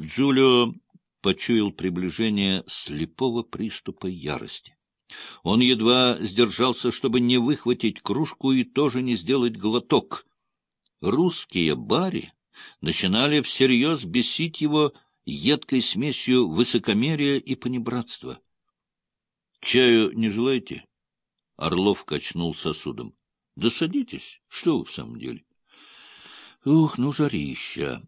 Джулио почуял приближение слепого приступа ярости. Он едва сдержался, чтобы не выхватить кружку и тоже не сделать глоток. Русские бари начинали всерьез бесить его едкой смесью высокомерия и понебратства. — Чаю не желаете? Орлов качнул сосудом. — Да садитесь. Что вы в самом деле? — Ух, ну, жарища!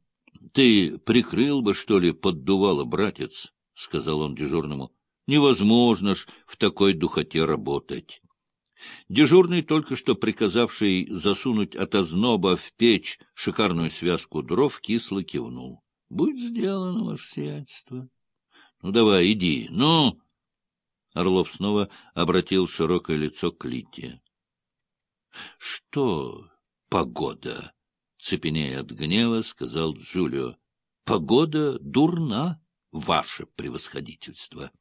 Ты прикрыл бы, что ли, поддувало, братец? — сказал он дежурному. — Невозможно ж в такой духоте работать. Дежурный, только что приказавший засунуть от озноба в печь шикарную связку дров, кисло кивнул. — Будь сделано, ваше сиятельство. — Ну, давай, иди. Ну! Орлов снова обратил широкое лицо к Лите. — Что погода? — цепенея от гнева, сказал Джулио. — Погода дурна, ваше превосходительство.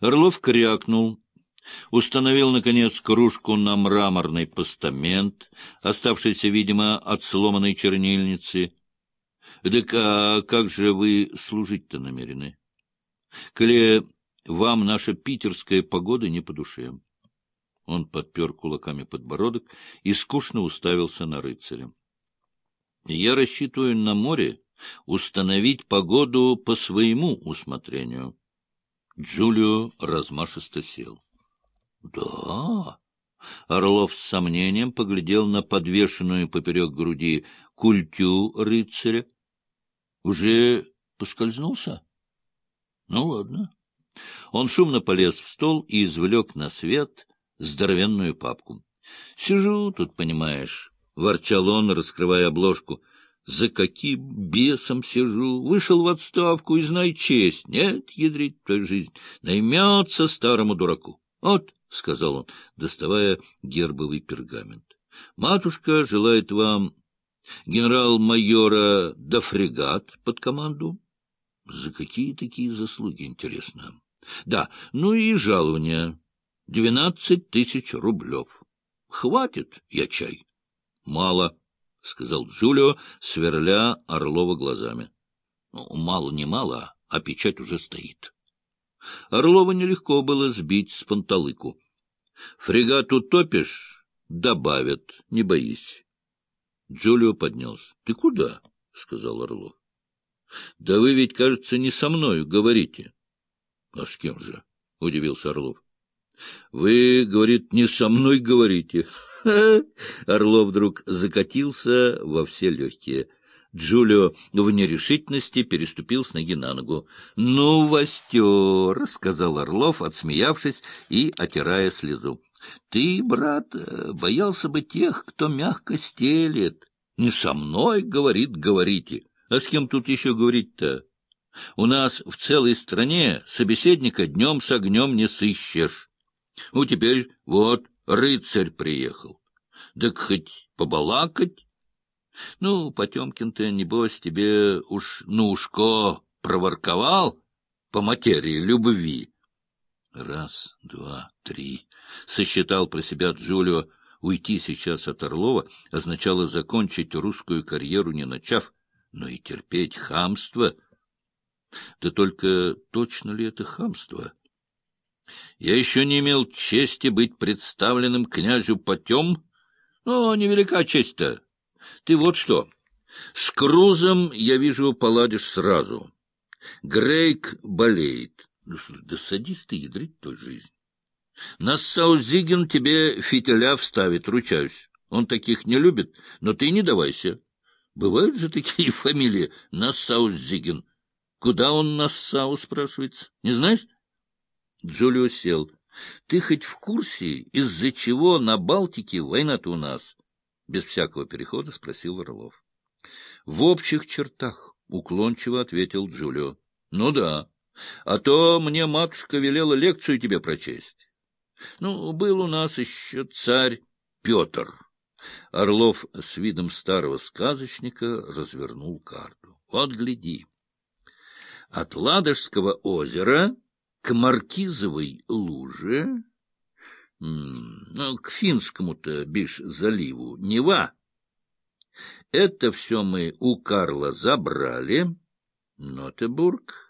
Орлов крякнул, установил, наконец, кружку на мраморный постамент, оставшийся, видимо, от сломанной чернильницы. — Так а как же вы служить-то намерены? — Коли вам наша питерская погода не по душе. Он подпер кулаками подбородок и скучно уставился на рыцаря. — Я рассчитываю на море установить погоду по своему усмотрению. Джулио размашисто сел. — Да? Орлов с сомнением поглядел на подвешенную поперек груди культю рыцаря. — Уже поскользнулся? — Ну, ладно. Он шумно полез в стол и извлек на свет здоровенную папку. — Сижу тут, понимаешь, — ворчал он, раскрывая обложку. — За каким бесом сижу? Вышел в отставку и знай честь. Нет, ядрить твою жизнь, наймется старому дураку. Вот, — сказал он, доставая гербовый пергамент. — Матушка желает вам генерал-майора да фрегат под команду. За какие такие заслуги, интересно? Да, ну и жалование. Двенадцать тысяч рублев. Хватит, я чай. Мало, — сказал Джулио, сверля Орлова глазами. Ну, мало не мало, а печать уже стоит. Орлова нелегко было сбить с панталыку. Фрегат утопишь — добавят, не боись. Джулио поднялся. — Ты куда? — сказал Орлов. — Да вы ведь, кажется, не со мною говорите. — А с кем же? — удивился Орлов. — Вы, говорит, не со мной говорите. Орлов вдруг закатился во все легкие. Джулио в нерешительности переступил с ноги на ногу. — Ну, востер, — сказал Орлов, отсмеявшись и отирая слезу. — Ты, брат, боялся бы тех, кто мягко стелет. Не со мной, говорит, говорите. А с кем тут еще говорить-то? У нас в целой стране собеседника днем с огнем не сыщешь. Ну, теперь вот рыцарь приехал. Так хоть побалакать? Ну, Потемкин-то, небось, тебе уж на ушко проворковал по материи любви. Раз, два, три. Сосчитал про себя Джулио. Уйти сейчас от Орлова означало закончить русскую карьеру, не начав, но и терпеть хамство — да только точно ли это хамство? Я еще не имел чести быть представленным князю Потем. Но невелика честь-то. Ты вот что. С Крузом, я вижу, поладишь сразу. Грейк болеет. Да садись ты, ядрить той жизнь. Нассаузиген тебе фитиля вставит, ручаюсь. Он таких не любит, но ты не давайся. Бывают же такие фамилии Нассаузиген. Куда он Нассау, спрашивается? Не знаешь? Джулио сел. Ты хоть в курсе, из-за чего на Балтике война-то у нас? Без всякого перехода спросил Орлов. В общих чертах, уклончиво ответил Джулио. Ну да. А то мне матушка велела лекцию тебе прочесть. Ну, был у нас еще царь Петр. Орлов с видом старого сказочника развернул карту. Вот гляди от Ладожского озера к Маркизовой луже, ну, к финскому-то, бишь, заливу, Нева. Это все мы у Карла забрали, Нотебург